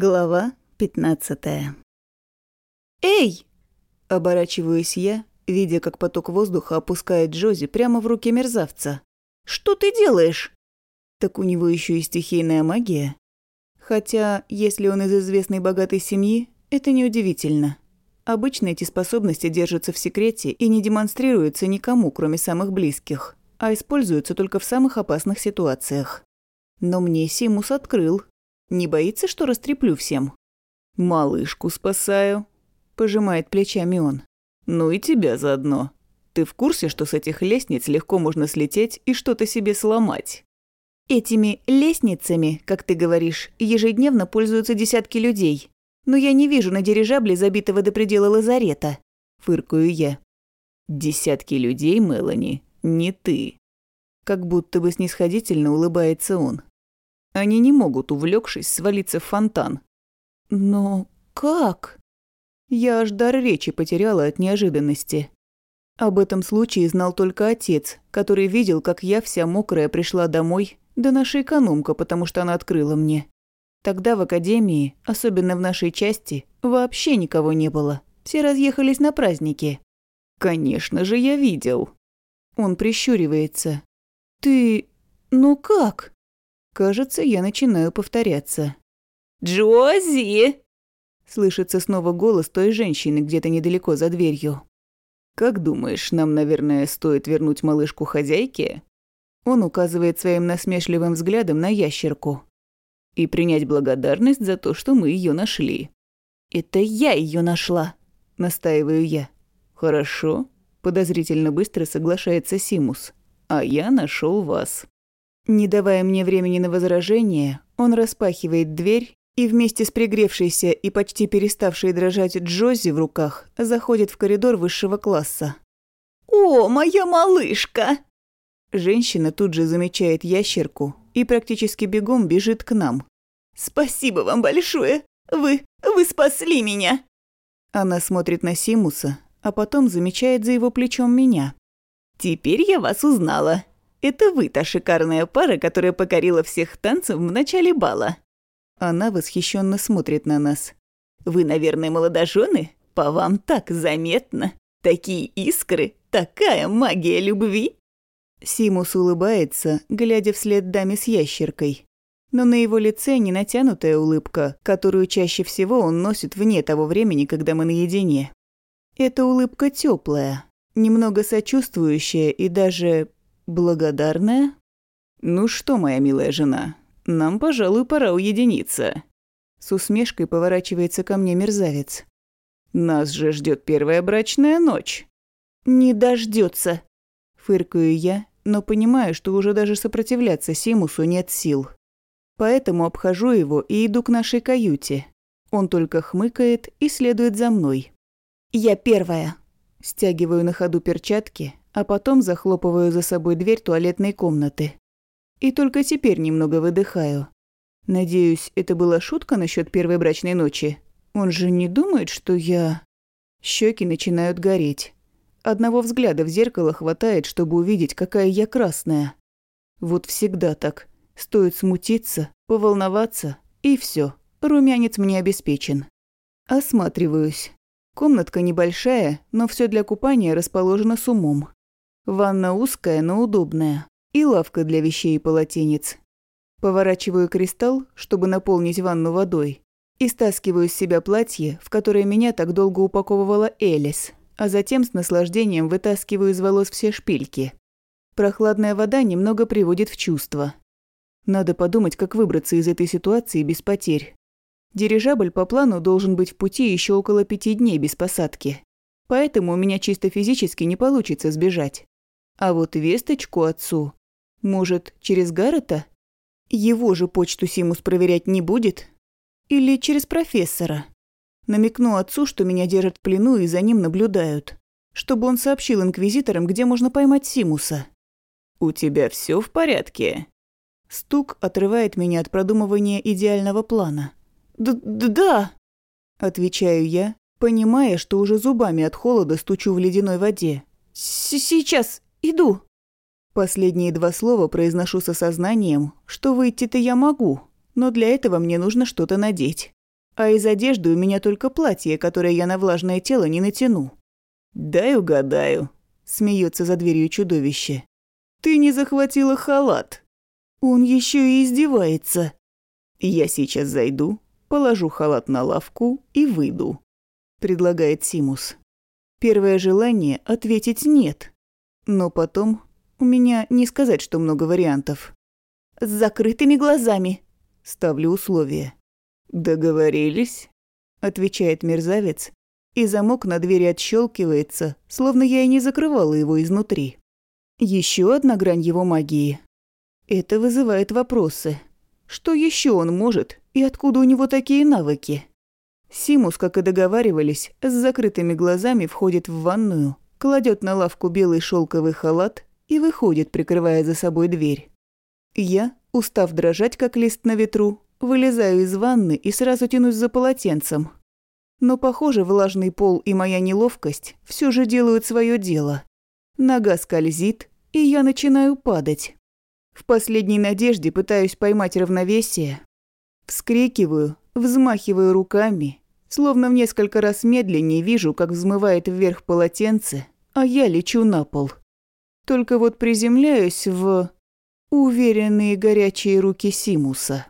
Глава 15 «Эй!» – оборачиваюсь я, видя, как поток воздуха опускает Джози прямо в руки мерзавца. «Что ты делаешь?» Так у него еще и стихийная магия. Хотя, если он из известной богатой семьи, это неудивительно. Обычно эти способности держатся в секрете и не демонстрируются никому, кроме самых близких, а используются только в самых опасных ситуациях. Но мне Симус открыл. Не боится, что растреплю всем? «Малышку спасаю», – пожимает плечами он. «Ну и тебя заодно. Ты в курсе, что с этих лестниц легко можно слететь и что-то себе сломать?» Этими лестницами, как ты говоришь, ежедневно пользуются десятки людей. Но я не вижу на дирижабле забитого до предела лазарета. Фыркаю я. Десятки людей, Мелани, не ты. Как будто бы снисходительно улыбается он. Они не могут, увлекшись, свалиться в фонтан. Но как? Я аж дар речи потеряла от неожиданности. Об этом случае знал только отец, который видел, как я вся мокрая пришла домой, да наша экономка, потому что она открыла мне. Тогда в академии, особенно в нашей части, вообще никого не было. Все разъехались на праздники. Конечно же, я видел. Он прищуривается. Ты... ну как? Кажется, я начинаю повторяться. «Джози!» Слышится снова голос той женщины где-то недалеко за дверью. «Как думаешь, нам, наверное, стоит вернуть малышку хозяйке?» Он указывает своим насмешливым взглядом на ящерку. «И принять благодарность за то, что мы ее нашли». «Это я ее нашла», – настаиваю я. «Хорошо», – подозрительно быстро соглашается Симус. «А я нашел вас». Не давая мне времени на возражение, он распахивает дверь и вместе с пригревшейся и почти переставшей дрожать Джози в руках заходит в коридор высшего класса. «О, моя малышка!» Женщина тут же замечает ящерку и практически бегом бежит к нам. «Спасибо вам большое! Вы... вы спасли меня!» Она смотрит на Симуса, а потом замечает за его плечом меня. «Теперь я вас узнала. Это вы та шикарная пара, которая покорила всех танцев в начале бала». Она восхищенно смотрит на нас. «Вы, наверное, молодожены? По вам так заметно. Такие искры, такая магия любви». Симус улыбается, глядя вслед даме с ящеркой. Но на его лице не натянутая улыбка, которую чаще всего он носит вне того времени, когда мы наедине. Это улыбка теплая, немного сочувствующая и даже благодарная. «Ну что, моя милая жена, нам, пожалуй, пора уединиться». С усмешкой поворачивается ко мне мерзавец. «Нас же ждет первая брачная ночь». «Не дождется, Фыркаю я, но понимаю, что уже даже сопротивляться Симусу нет сил. Поэтому обхожу его и иду к нашей каюте. Он только хмыкает и следует за мной. «Я первая». Стягиваю на ходу перчатки, а потом захлопываю за собой дверь туалетной комнаты. И только теперь немного выдыхаю. Надеюсь, это была шутка насчет первой брачной ночи. Он же не думает, что я... Щеки начинают гореть. Одного взгляда в зеркало хватает, чтобы увидеть, какая я красная. Вот всегда так. Стоит смутиться, поволноваться, и все. Румянец мне обеспечен. Осматриваюсь. Комнатка небольшая, но все для купания расположено с умом. Ванна узкая, но удобная. И лавка для вещей и полотенец. Поворачиваю кристалл, чтобы наполнить ванну водой. И стаскиваю с себя платье, в которое меня так долго упаковывала Элис а затем с наслаждением вытаскиваю из волос все шпильки. Прохладная вода немного приводит в чувство. Надо подумать, как выбраться из этой ситуации без потерь. Дирижабль по плану должен быть в пути еще около пяти дней без посадки. Поэтому у меня чисто физически не получится сбежать. А вот весточку отцу... Может, через Гаррета? Его же почту Симус проверять не будет? Или через профессора? Намекну отцу, что меня держат в плену и за ним наблюдают. Чтобы он сообщил инквизиторам, где можно поймать Симуса. «У тебя все в порядке?» Стук отрывает меня от продумывания идеального плана. «Да-да», – отвечаю я, понимая, что уже зубами от холода стучу в ледяной воде. «Сейчас иду». Последние два слова произношу с осознанием, что выйти-то я могу, но для этого мне нужно что-то надеть. А из одежды у меня только платье, которое я на влажное тело не натяну. «Дай угадаю», – смеется за дверью чудовище. «Ты не захватила халат». Он еще и издевается. «Я сейчас зайду, положу халат на лавку и выйду», – предлагает Симус. Первое желание – ответить «нет». Но потом у меня не сказать, что много вариантов. «С закрытыми глазами», – ставлю условие. «Договорились?» – отвечает мерзавец, и замок на двери отщелкивается, словно я и не закрывала его изнутри. Еще одна грань его магии. Это вызывает вопросы. Что еще он может и откуда у него такие навыки? Симус, как и договаривались, с закрытыми глазами входит в ванную, кладет на лавку белый шелковый халат и выходит, прикрывая за собой дверь. Я, устав дрожать, как лист на ветру, вылезаю из ванны и сразу тянусь за полотенцем. Но, похоже, влажный пол и моя неловкость все же делают свое дело. Нога скользит, и я начинаю падать. В последней надежде пытаюсь поймать равновесие. Вскрикиваю, взмахиваю руками, словно в несколько раз медленнее вижу, как взмывает вверх полотенце, а я лечу на пол. Только вот приземляюсь в уверенные горячие руки Симуса.